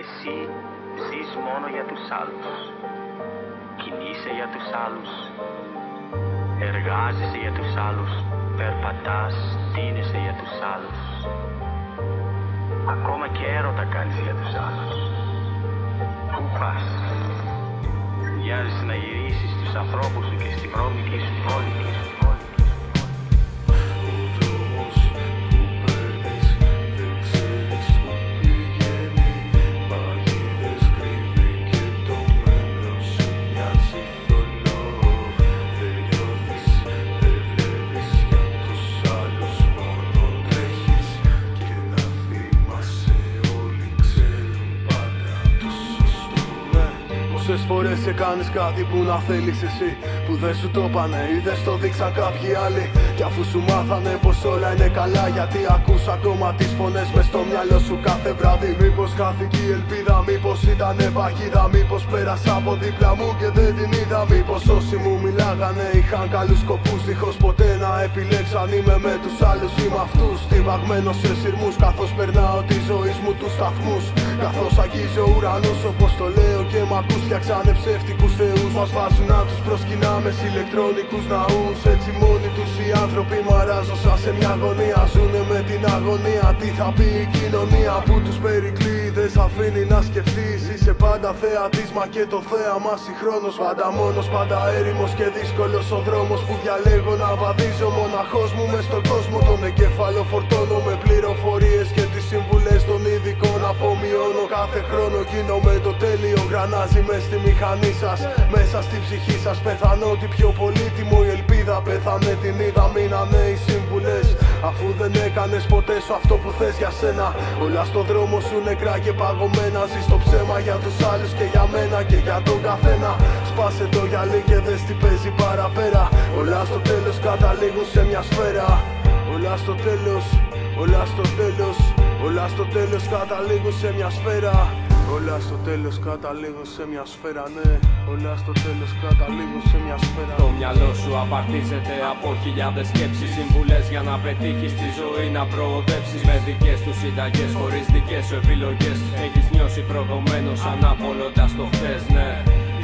Εσύ ζεις μόνο για τους άλλους. Κινείσαι για τους άλλους. Εργάζεσαι για τους άλλους. Περπατάς, στείνεσαι για τους άλλους. Ακόμα και έρωτα κάνεις για τους άλλους. Πού πας; Μοιάζεις να γυρίσεις στους ανθρώπους σου και στη βρώμικη σου πόλη. Φορές έκανες κάτι που να θέλεις εσύ. Που δεν σου το πάνε ή δεν στο δείξαν κάποιοι άλλοι. Κι αφού σου μάθανε πως όλα είναι καλά Γιατί ακούς ακόμα τις φωνές μες στο μυαλό σου κάθε βράδυ. Μήπως χάθηκε η ελπίδα, μήπως ήταν παγίδα Μήπως πέρασα από δίπλα μου και δεν την είδα. Μήπως όσοι μου μιλάγανε είχαν καλούς σκοπούς Δίχως ποτέ να επιλέξαν. Είμαι με τους άλλους ή με αυτούς Στιβαγμένος σε σειρμούς καθώς περνάω τη ζωή μου τους σταθμούς. Καθώς αγγίζει ο ουρανός όπως το λέω και μ' ακούς Φτιάξανε ψεύτικους θεούς Μας βάζουν να τους προσκυνάμε σε ηλεκτρονικούς ναούς. Έτσι μόνοι τους οι άνθρωποι μαράζουν σαν σε μια γωνία Ζουνε με την αγωνία Τι θα πει η κοινωνία που τους περικλεί. Δεν σ' αφήνει να σκεφτείς Είσαι πάντα θεατής μα και το θέαμα συγχρόνως. Πάντα μόνος, πάντα έρημος και δύσκολος ο δρόμος Που διαλέγω να βαδίζω. Μοναχός μου μες στον κόσμο Τον εγκέφαλο φορτώνω με πληροφορίες και τις συμβουλές των ειδικών. Αφομοιώνω κάθε χρόνο γίνομαι το τέλειο γρανάζι μες στη μηχανή σας. Μέσα στη ψυχή σας πεθανώ ότι πιο πολύτιμο η ελπίδα Πέθανε. Την είδα μείνανε οι σύμβουλες. Αφού δεν έκανες ποτέ σου αυτό που θες για σένα. Όλα στο δρόμο σου νεκρά και παγωμένα. Ζεις το ψέμα για τους άλλους και για μένα και για τον καθένα. Σπάσε το γυαλί και δες τι παίζει παραπέρα. Όλα στο τέλος καταλήγουν σε μια σφαίρα. Όλα στο τέλος, όλα στο τέλος Όλα στο τέλος καταλήγουν σε μια σφαίρα. Όλα στο τέλος καταλήγουν σε μια σφαίρα, ναι. Όλα στο τέλος καταλήγουν σε μια σφαίρα. Το μυαλό σου απαρτίζεται από χιλιάδες σκέψεις Συμβουλές για να πετύχεις τη ζωή να προοδεύσεις Με δικές τους συνταγές χωρίς δικές σου επιλογές. Έχεις νιώσει προδομένος αναπολώντας το χθες, ναι.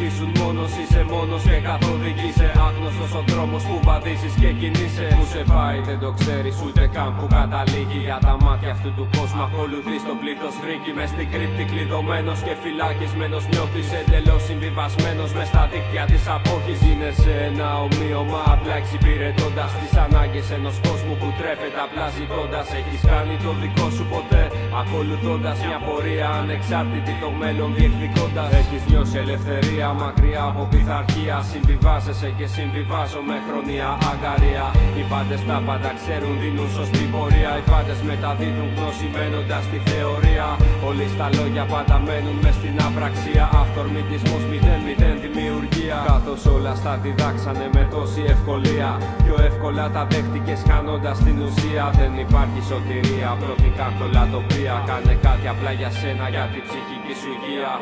Ήσουν μόνος, είσαι μόνος και καθοδηγείσαι Άγνωστος ο δρόμος που βαδίζεις και κινείσαι. Που σε πάει δεν το ξέρεις ούτε καν που καταλήγει. Για τα μάτια αυτού του κόσμου ακολουθείς το πλήθος βρήκη. Μες στην κρύπτη κλειδωμένος και φυλακισμένος. Νιώθεις εντελώς συμβιβασμένος. Μες στα δίκτυα της απόχης Είναι σε ένα ομοίωμα. Απλά εξυπηρετώντας Τις ανάγκες ενός κόσμου που τρέφεται απλά ζητώντας. Έχεις κάνει το δικό σου ποτέ Ακολουθώντας μια πορεία ανεξάρτητη το μέλλον διεκδικώντας. Έχεις νιώσει ελευθερία μακριά από πειθαρχία. Συμβιβάζεσαι και συμβιβάζω με χρονία αγκαρία. Οι πάντες τα πάντα ξέρουν δίνουν σωστή πορεία. Οι πάντες μεταδίδουν γνώση μένοντας στη θεωρία. Όλοι στα λόγια πάντα μένουν μες στην απραξία Αυτορμητισμός μηδέν μηδέν δημιουργία. Καθώς όλα στα διδάξανε με τόση ευκολία. Πιο εύκολα τα δέχτηκες χάνοντας την ουσία. Δεν υπάρχει σωτηρία πρώτη κάρτολα τοπία Κάνε κάτι απλά για σένα για την ψυχική σου υγεία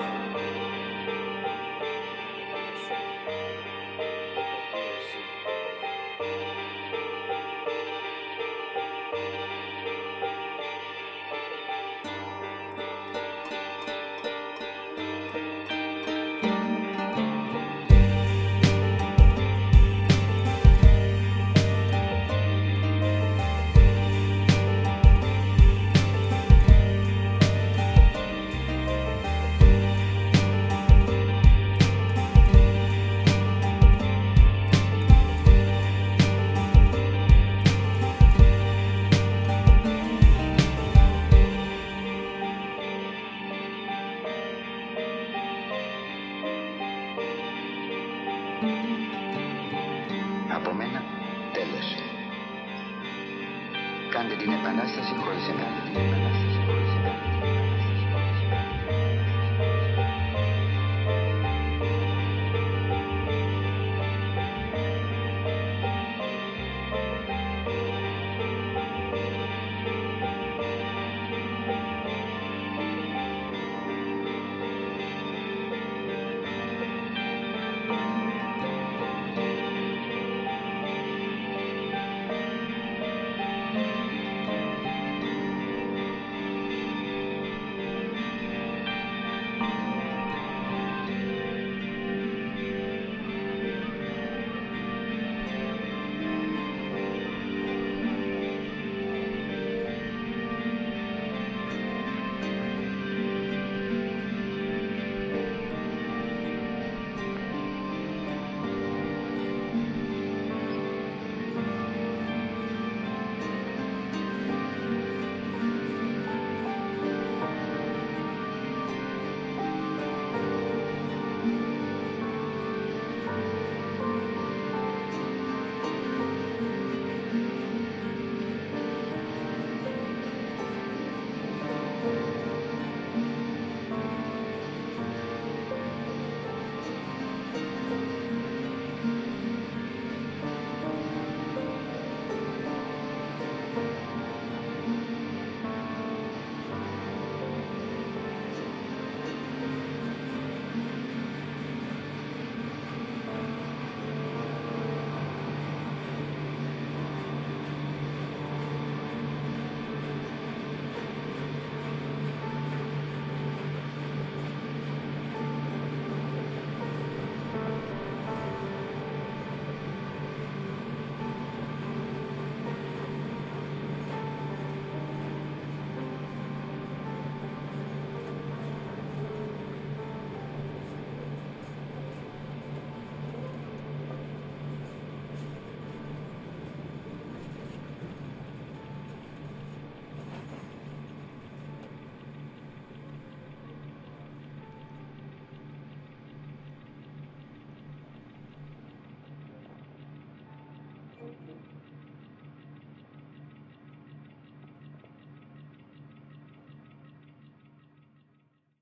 Από μένα τέλος. Κάντε την επανάσταση χωρίς εμένα.